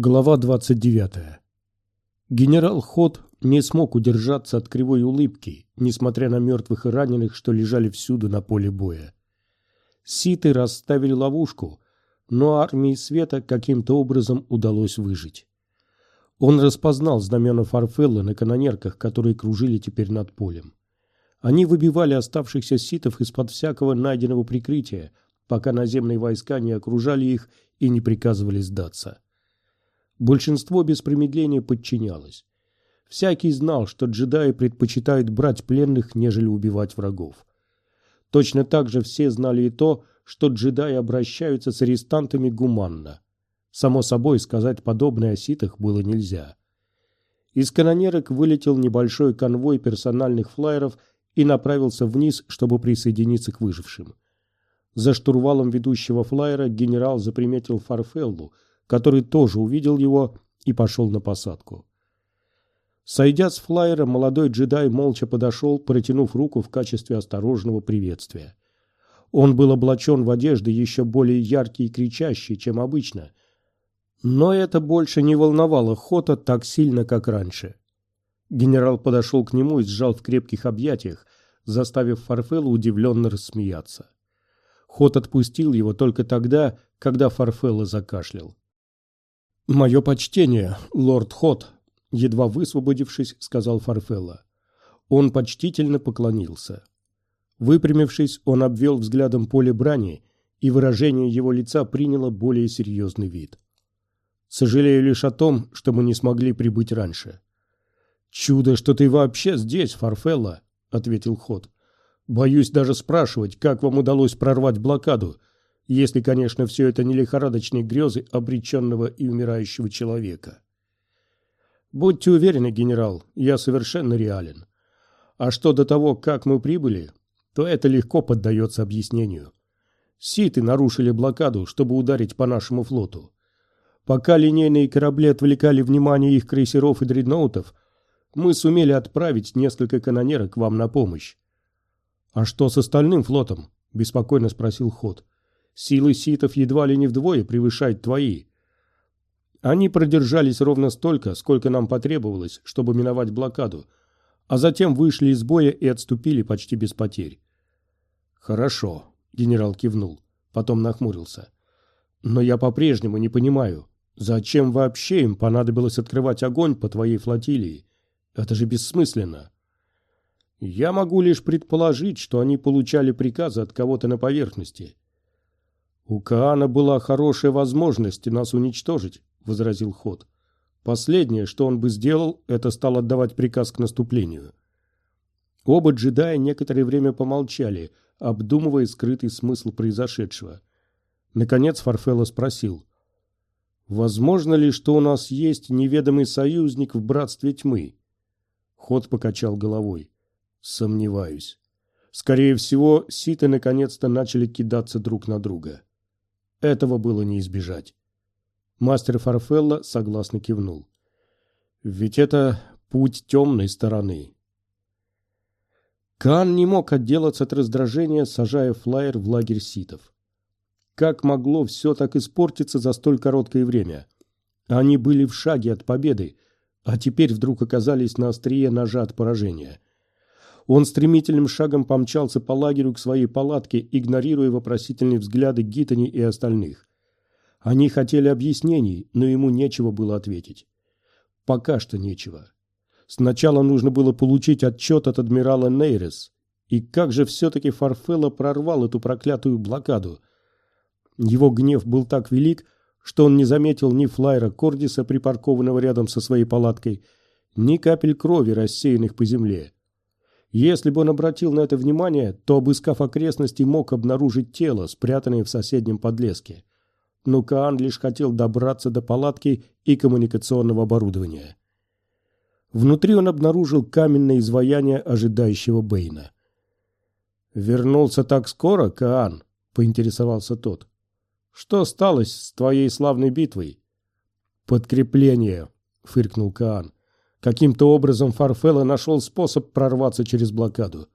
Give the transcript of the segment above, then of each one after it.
Глава 29. Генерал Ход не смог удержаться от кривой улыбки, несмотря на мертвых и раненых, что лежали всюду на поле боя. Ситы расставили ловушку, но армии света каким-то образом удалось выжить. Он распознал знамена Фарфелла на канонерках, которые кружили теперь над полем. Они выбивали оставшихся ситов из-под всякого найденного прикрытия, пока наземные войска не окружали их и не приказывали сдаться. Большинство без промедления подчинялось. Всякий знал, что джедаи предпочитают брать пленных, нежели убивать врагов. Точно так же все знали и то, что джедаи обращаются с арестантами гуманно. Само собой, сказать подобное о ситах было нельзя. Из канонерок вылетел небольшой конвой персональных флайеров и направился вниз, чтобы присоединиться к выжившим. За штурвалом ведущего флайера генерал заприметил Фарфеллу – который тоже увидел его и пошел на посадку. Сойдя с флайера, молодой джедай молча подошел, протянув руку в качестве осторожного приветствия. Он был облачен в одежды еще более яркие и кричащие, чем обычно. Но это больше не волновало Хота так сильно, как раньше. Генерал подошел к нему и сжал в крепких объятиях, заставив Фарфелла удивленно рассмеяться. Хот отпустил его только тогда, когда Фарфелла закашлял. «Мое почтение, лорд Хот», — едва высвободившись, сказал Фарфелла. Он почтительно поклонился. Выпрямившись, он обвел взглядом поле брани, и выражение его лица приняло более серьезный вид. «Сожалею лишь о том, что мы не смогли прибыть раньше». «Чудо, что ты вообще здесь, Фарфелла», — ответил Хот. «Боюсь даже спрашивать, как вам удалось прорвать блокаду, если, конечно, все это не лихорадочные грезы обреченного и умирающего человека. Будьте уверены, генерал, я совершенно реален. А что до того, как мы прибыли, то это легко поддается объяснению. Ситы нарушили блокаду, чтобы ударить по нашему флоту. Пока линейные корабли отвлекали внимание их крейсеров и дредноутов, мы сумели отправить несколько канонерок вам на помощь. «А что с остальным флотом?» – беспокойно спросил Ход. Силы ситов едва ли не вдвое превышают твои. Они продержались ровно столько, сколько нам потребовалось, чтобы миновать блокаду, а затем вышли из боя и отступили почти без потерь. «Хорошо», — генерал кивнул, потом нахмурился. «Но я по-прежнему не понимаю, зачем вообще им понадобилось открывать огонь по твоей флотилии? Это же бессмысленно». «Я могу лишь предположить, что они получали приказы от кого-то на поверхности. «У Каана была хорошая возможность нас уничтожить», — возразил Ход. «Последнее, что он бы сделал, это стал отдавать приказ к наступлению». Оба джедая некоторое время помолчали, обдумывая скрытый смысл произошедшего. Наконец Фарфелло спросил. «Возможно ли, что у нас есть неведомый союзник в братстве тьмы?» Ход покачал головой. «Сомневаюсь. Скорее всего, ситы наконец-то начали кидаться друг на друга». Этого было не избежать. Мастер Фарфелла согласно кивнул. Ведь это путь темной стороны. Кан не мог отделаться от раздражения, сажая флайер в лагерь ситов. Как могло все так испортиться за столь короткое время? Они были в шаге от победы, а теперь вдруг оказались на острие ножа от поражения. Он стремительным шагом помчался по лагерю к своей палатке, игнорируя вопросительные взгляды Гитани и остальных. Они хотели объяснений, но ему нечего было ответить. Пока что нечего. Сначала нужно было получить отчет от адмирала Нейрес. И как же все-таки Фарфелло прорвал эту проклятую блокаду? Его гнев был так велик, что он не заметил ни флайера Кордиса, припаркованного рядом со своей палаткой, ни капель крови, рассеянных по земле. Если бы он обратил на это внимание, то, обыскав окрестности, мог обнаружить тело, спрятанное в соседнем подлеске. Но Каан лишь хотел добраться до палатки и коммуникационного оборудования. Внутри он обнаружил каменное изваяние ожидающего Бэйна. «Вернулся так скоро, Каан?» — поинтересовался тот. «Что сталось с твоей славной битвой?» «Подкрепление», — фыркнул Каан. Каким-то образом Фарфелла нашел способ прорваться через блокаду.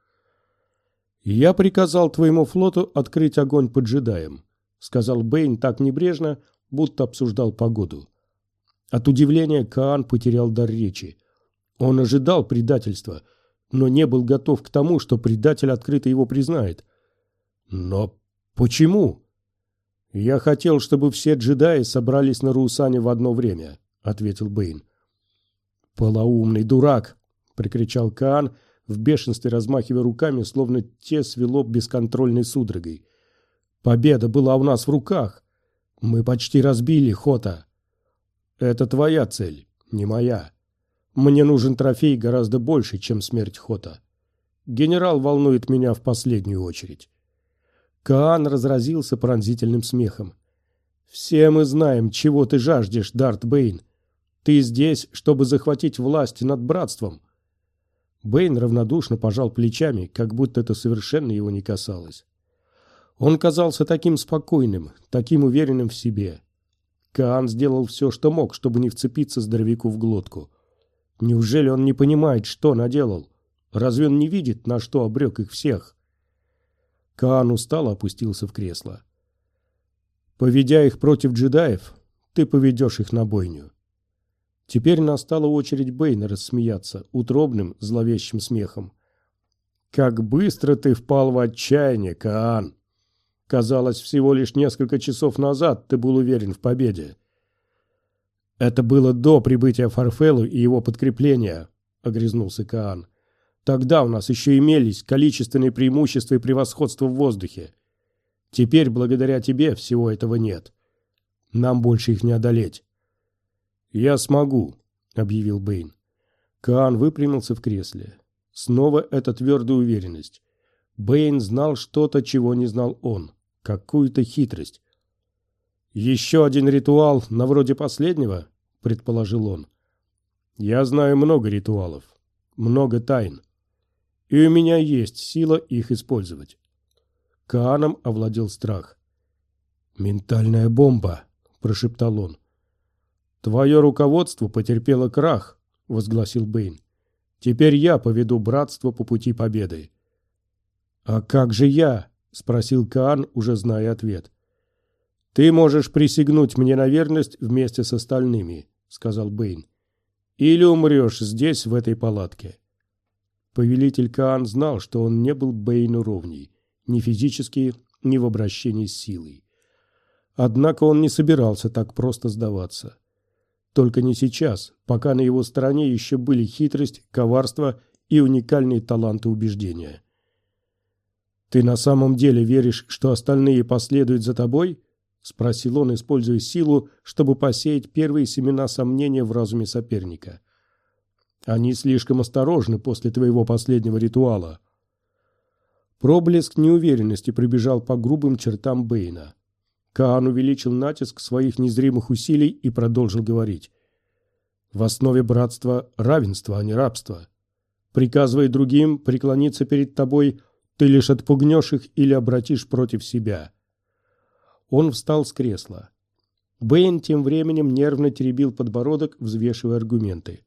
«Я приказал твоему флоту открыть огонь по джедаям», — сказал Бэйн так небрежно, будто обсуждал погоду. От удивления Каан потерял дар речи. Он ожидал предательства, но не был готов к тому, что предатель открыто его признает. Но почему? Я хотел, чтобы все джедаи собрались на Руусане в одно время, ответил Бэйн. Полоумный дурак, прикричал Каан, в бешенстве размахивая руками, словно те свело бесконтрольной судорогой. Победа была у нас в руках. Мы почти разбили Хота. Это твоя цель, не моя. Мне нужен трофей гораздо больше, чем смерть Хота. Генерал волнует меня в последнюю очередь. Каан разразился пронзительным смехом. «Все мы знаем, чего ты жаждешь, Дарт Бэйн. Ты здесь, чтобы захватить власть над братством». Бэйн равнодушно пожал плечами, как будто это совершенно его не касалось. Он казался таким спокойным, таким уверенным в себе. Каан сделал все, что мог, чтобы не вцепиться здоровяку в глотку. Неужели он не понимает, что наделал? Разве он не видит, на что обрек их всех? Каан устало опустился в кресло. Поведя их против джедаев, ты поведешь их на бойню. Теперь настала очередь Бэйна рассмеяться утробным, зловещим смехом. «Как быстро ты впал в отчаяние, Каан! Казалось, всего лишь несколько часов назад ты был уверен в победе. «Это было до прибытия Фарфелу и его подкрепления», — огрызнулся Каан. «Тогда у нас еще имелись количественные преимущества и превосходство в воздухе. Теперь, благодаря тебе, всего этого нет. Нам больше их не одолеть». «Я смогу», — объявил Бэйн. Каан выпрямился в кресле. Снова эта твердая уверенность. Бэйн знал что-то, чего не знал он. Какую-то хитрость. «Еще один ритуал, на вроде последнего?» – предположил он. «Я знаю много ритуалов, много тайн. И у меня есть сила их использовать». Кааном овладел страх. «Ментальная бомба», – прошептал он. «Твое руководство потерпело крах», – возгласил Бэйн. «Теперь я поведу братство по пути победы». «А как же я?» – спросил Каан, уже зная ответ. «Ты можешь присягнуть мне на верность вместе с остальными», — сказал Бэйн. «Или умрешь здесь, в этой палатке». Повелитель Каан знал, что он не был Бэйну ровней, ни физически, ни в обращении с силой. Однако он не собирался так просто сдаваться. Только не сейчас, пока на его стороне еще были хитрость, коварство и уникальные таланты убеждения. «Ты на самом деле веришь, что остальные последуют за тобой?» — спросил он, используя силу, чтобы посеять первые семена сомнения в разуме соперника. «Они слишком осторожны после твоего последнего ритуала». Проблеск неуверенности прибежал по грубым чертам Бэйна. Каан увеличил натиск своих незримых усилий и продолжил говорить. «В основе братства равенство, а не рабство. Приказывая другим преклониться перед тобой, ты лишь отпугнешь их или обратишь против себя». Он встал с кресла. Бэйн тем временем нервно теребил подбородок, взвешивая аргументы.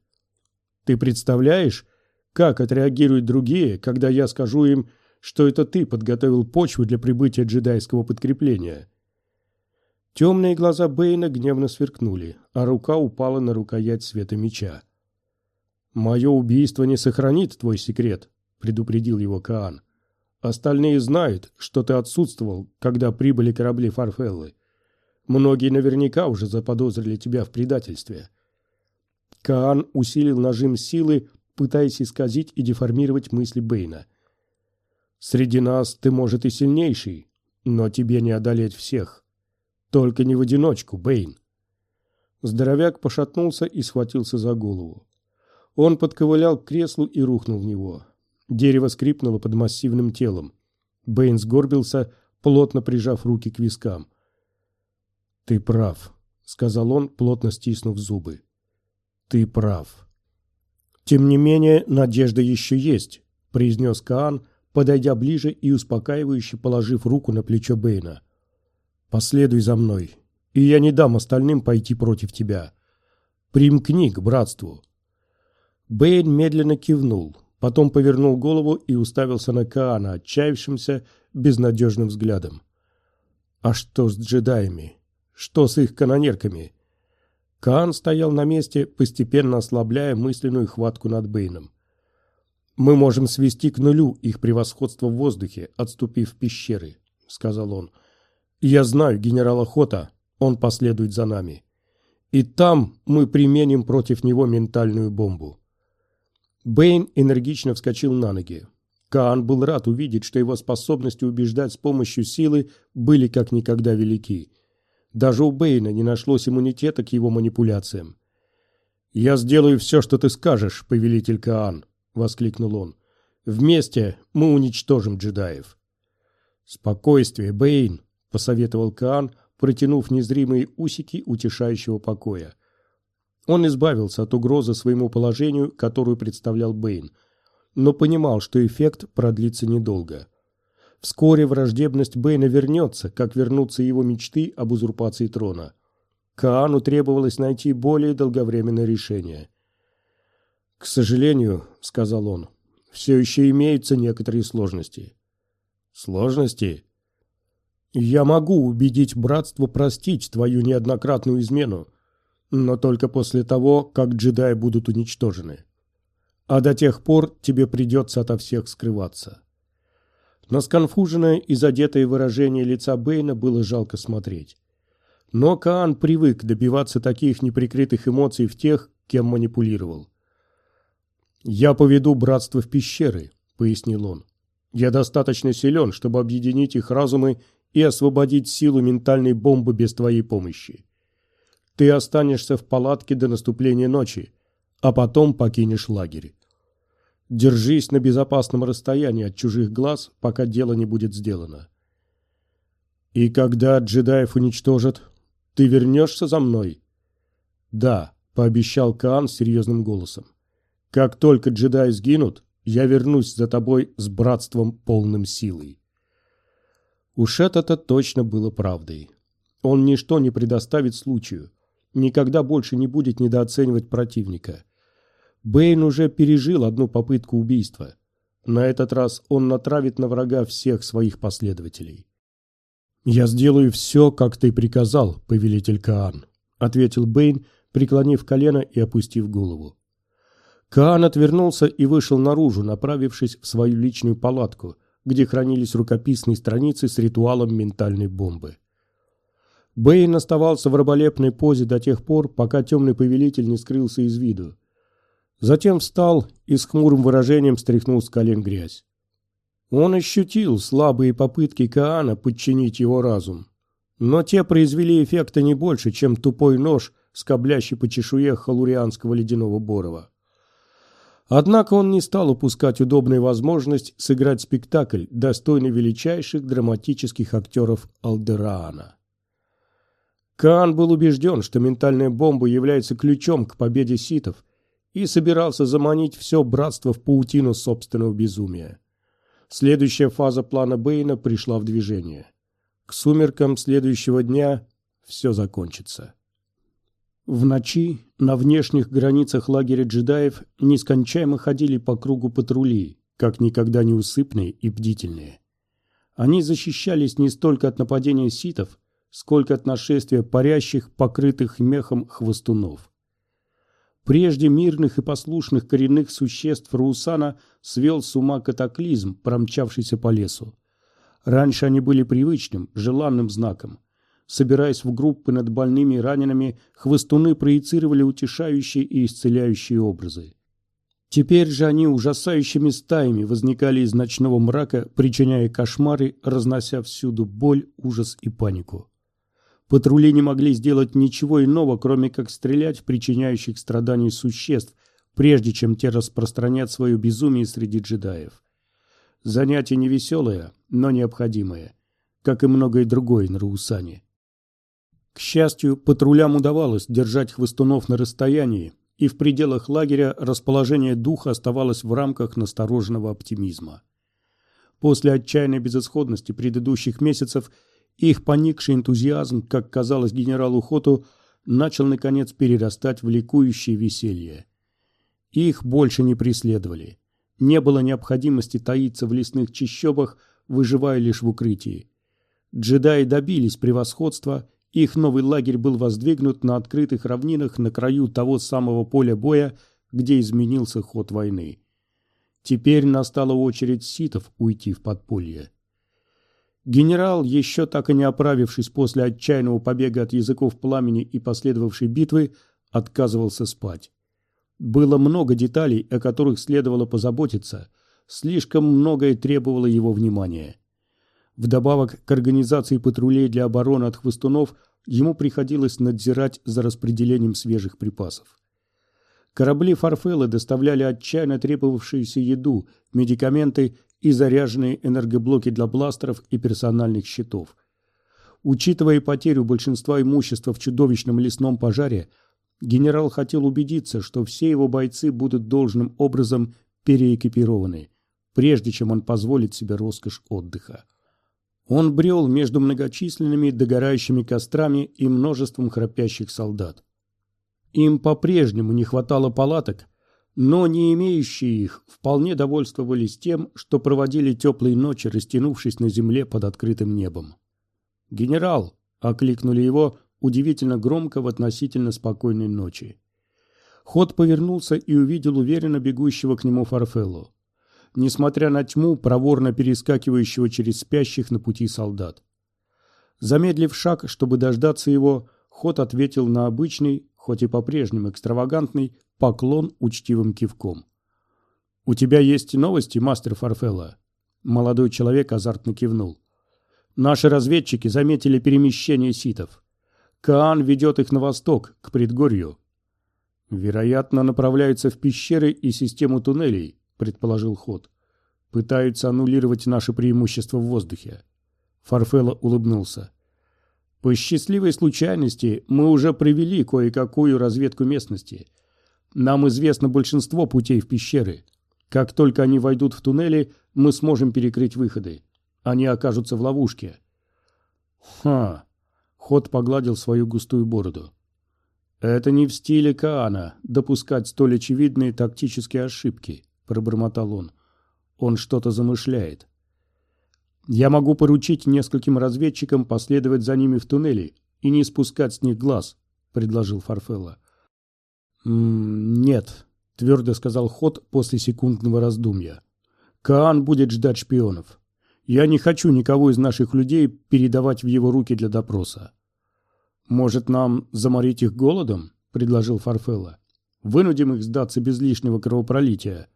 «Ты представляешь, как отреагируют другие, когда я скажу им, что это ты подготовил почву для прибытия джедайского подкрепления?» Темные глаза Бэйна гневно сверкнули, а рука упала на рукоять света меча. «Мое убийство не сохранит твой секрет», — предупредил его Каан. Остальные знают, что ты отсутствовал, когда прибыли корабли Фарфеллы. Многие наверняка уже заподозрили тебя в предательстве. Каан усилил нажим силы, пытаясь исказить и деформировать мысли Бэйна. «Среди нас ты, может, и сильнейший, но тебе не одолеть всех. Только не в одиночку, Бэйн». Здоровяк пошатнулся и схватился за голову. Он подковылял к креслу и рухнул в него. Дерево скрипнуло под массивным телом. Бэйн сгорбился, плотно прижав руки к вискам. «Ты прав», — сказал он, плотно стиснув зубы. «Ты прав». «Тем не менее, надежда еще есть», — произнес Каан, подойдя ближе и успокаивающе положив руку на плечо Бэйна. «Последуй за мной, и я не дам остальным пойти против тебя. Примкни к братству». Бэйн медленно кивнул, Потом повернул голову и уставился на Каана отчаявшимся, безнадежным взглядом. «А что с джедаями? Что с их канонерками?» Каан стоял на месте, постепенно ослабляя мысленную хватку над Бэйном. «Мы можем свести к нулю их превосходство в воздухе, отступив в пещеры», — сказал он. «Я знаю генерала Хота, он последует за нами. И там мы применим против него ментальную бомбу». Бэйн энергично вскочил на ноги. Каан был рад увидеть, что его способности убеждать с помощью силы были как никогда велики. Даже у Бэйна не нашлось иммунитета к его манипуляциям. «Я сделаю все, что ты скажешь, повелитель Каан», — воскликнул он. «Вместе мы уничтожим джедаев». «Спокойствие, Бэйн», — посоветовал Каан, протянув незримые усики утешающего покоя. Он избавился от угрозы своему положению, которую представлял Бэйн, но понимал, что эффект продлится недолго. Вскоре враждебность Бэйна вернется, как вернутся его мечты об узурпации трона. Каану требовалось найти более долговременное решение. «К сожалению», — сказал он, — «все еще имеются некоторые сложности». «Сложности?» «Я могу убедить братство простить твою неоднократную измену, но только после того, как джедаи будут уничтожены. А до тех пор тебе придется ото всех скрываться». На сконфуженное и задетое выражение лица Бэйна было жалко смотреть. Но Каан привык добиваться таких неприкрытых эмоций в тех, кем манипулировал. «Я поведу братство в пещеры», — пояснил он. «Я достаточно силен, чтобы объединить их разумы и освободить силу ментальной бомбы без твоей помощи. Ты останешься в палатке до наступления ночи, а потом покинешь лагерь. Держись на безопасном расстоянии от чужих глаз, пока дело не будет сделано. И когда джедаев уничтожат, ты вернешься за мной? Да, пообещал Каан серьезным голосом. Как только джедаи сгинут, я вернусь за тобой с братством полным силой. Уж это-то точно было правдой. Он ничто не предоставит случаю, никогда больше не будет недооценивать противника. Бэйн уже пережил одну попытку убийства. На этот раз он натравит на врага всех своих последователей. «Я сделаю все, как ты приказал, повелитель Каан», — ответил Бэйн, преклонив колено и опустив голову. Каан отвернулся и вышел наружу, направившись в свою личную палатку, где хранились рукописные страницы с ритуалом ментальной бомбы. Бэйн оставался в раболепной позе до тех пор, пока темный повелитель не скрылся из виду. Затем встал и с хмурым выражением стряхнул с колен грязь. Он ощутил слабые попытки Каана подчинить его разум. Но те произвели эффекта не больше, чем тупой нож, скоблящий по чешуе халурианского ледяного борова. Однако он не стал упускать удобную возможность сыграть спектакль, достойный величайших драматических актеров Алдераана. Каан был убежден, что ментальная бомба является ключом к победе ситов, и собирался заманить все братство в паутину собственного безумия. Следующая фаза плана Бэйна пришла в движение. К сумеркам следующего дня все закончится. В ночи на внешних границах лагеря джедаев нескончаемо ходили по кругу патрули, как никогда неусыпные и бдительные. Они защищались не столько от нападения ситов, сколько от нашествия парящих, покрытых мехом хвостунов. Прежде мирных и послушных коренных существ Руусана свел с ума катаклизм, промчавшийся по лесу. Раньше они были привычным, желанным знаком. Собираясь в группы над больными и ранеными, хвостуны проецировали утешающие и исцеляющие образы. Теперь же они ужасающими стаями возникали из ночного мрака, причиняя кошмары, разнося всюду боль, ужас и панику. Патрули не могли сделать ничего иного, кроме как стрелять в причиняющих страданий существ, прежде чем те распространят свое безумие среди джедаев. Занятие невеселое, но необходимое, как и многое другое на Раусане. К счастью, патрулям удавалось держать хвостунов на расстоянии, и в пределах лагеря расположение духа оставалось в рамках настороженного оптимизма. После отчаянной безысходности предыдущих месяцев – их поникший энтузиазм, как казалось генералу Хоту, начал наконец перерастать в ликующее веселье. Их больше не преследовали. Не было необходимости таиться в лесных чащобах, выживая лишь в укрытии. Джедаи добились превосходства их новый лагерь был воздвигнут на открытых равнинах на краю того самого поля боя, где изменился ход войны. Теперь настала очередь ситов уйти в подполье. Генерал, еще так и не оправившись после отчаянного побега от языков пламени и последовавшей битвы, отказывался спать. Было много деталей, о которых следовало позаботиться, слишком многое требовало его внимания. Вдобавок к организации патрулей для обороны от хвостунов ему приходилось надзирать за распределением свежих припасов. Корабли Фарфелла доставляли отчаянно требовавшуюся еду, медикаменты и заряженные энергоблоки для бластеров и персональных щитов. Учитывая потерю большинства имущества в чудовищном лесном пожаре, генерал хотел убедиться, что все его бойцы будут должным образом переэкипированы, прежде чем он позволит себе роскошь отдыха. Он брел между многочисленными догорающими кострами и множеством храпящих солдат. Им по-прежнему не хватало палаток, но не имеющие их вполне довольствовались тем, что проводили теплые ночи, растянувшись на земле под открытым небом. «Генерал!» — окликнули его удивительно громко в относительно спокойной ночи. Ход повернулся и увидел уверенно бегущего к нему Фарфелло несмотря на тьму, проворно перескакивающего через спящих на пути солдат. Замедлив шаг, чтобы дождаться его, Ход ответил на обычный, хоть и по-прежнему экстравагантный, поклон учтивым кивком. «У тебя есть новости, мастер Фарфелла?» Молодой человек азартно кивнул. «Наши разведчики заметили перемещение ситов. Каан ведет их на восток, к предгорью. Вероятно, направляются в пещеры и систему туннелей, предположил Ход. Пытаются аннулировать наше преимущество в воздухе. Фарфелло улыбнулся. По счастливой случайности мы уже провели кое-какую разведку местности. Нам известно большинство путей в пещеры. Как только они войдут в туннели, мы сможем перекрыть выходы. Они окажутся в ловушке. Ха. Ход погладил свою густую бороду. Это не в стиле Каана допускать столь очевидные тактические ошибки пробормотал он. Он что-то замышляет. Я могу поручить нескольким разведчикам последовать за ними в туннели и не спускать с них глаз, предложил Фарфелла. «Нет», — твердо сказал Ход после секундного раздумья. «Каан будет ждать шпионов. Я не хочу никого из наших людей передавать в его руки для допроса». «Может, нам заморить их голодом?» — предложил Фарфелла. «Вынудим их сдаться без лишнего кровопролития.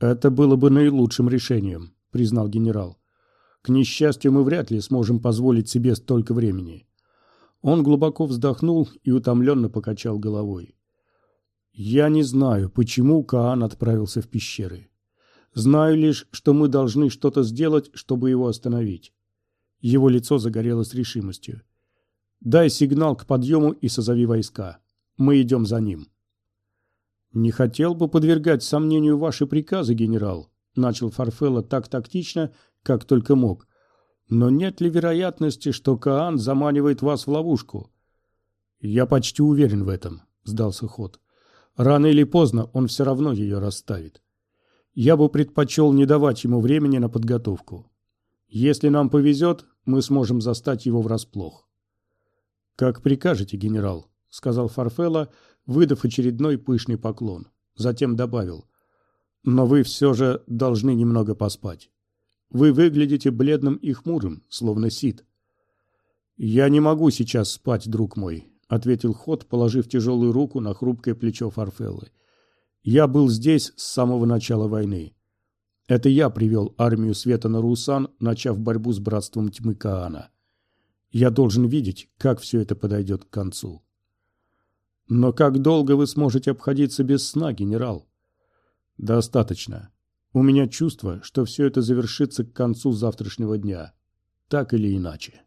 «Это было бы наилучшим решением», — признал генерал. «К несчастью, мы вряд ли сможем позволить себе столько времени». Он глубоко вздохнул и утомленно покачал головой. «Я не знаю, почему Каан отправился в пещеры. Знаю лишь, что мы должны что-то сделать, чтобы его остановить». Его лицо загорелось решимостью. «Дай сигнал к подъему и созови войска. Мы идем за ним». «Не хотел бы подвергать сомнению ваши приказы, генерал», — начал Фарфелло так тактично, как только мог. «Но нет ли вероятности, что Каан заманивает вас в ловушку?» «Я почти уверен в этом», — сдался ход. «Рано или поздно он все равно ее расставит. Я бы предпочел не давать ему времени на подготовку. Если нам повезет, мы сможем застать его врасплох». «Как прикажете, генерал», — сказал Фарфелло, — выдав очередной пышный поклон. Затем добавил. «Но вы все же должны немного поспать. Вы выглядите бледным и хмурым, словно сит». «Я не могу сейчас спать, друг мой», — ответил Ход, положив тяжелую руку на хрупкое плечо Фарфеллы. «Я был здесь с самого начала войны. Это я привел армию света на Русан, начав борьбу с братством тьмы Каана. Я должен видеть, как все это подойдет к концу». Но как долго вы сможете обходиться без сна, генерал? Достаточно. У меня чувство, что все это завершится к концу завтрашнего дня. Так или иначе.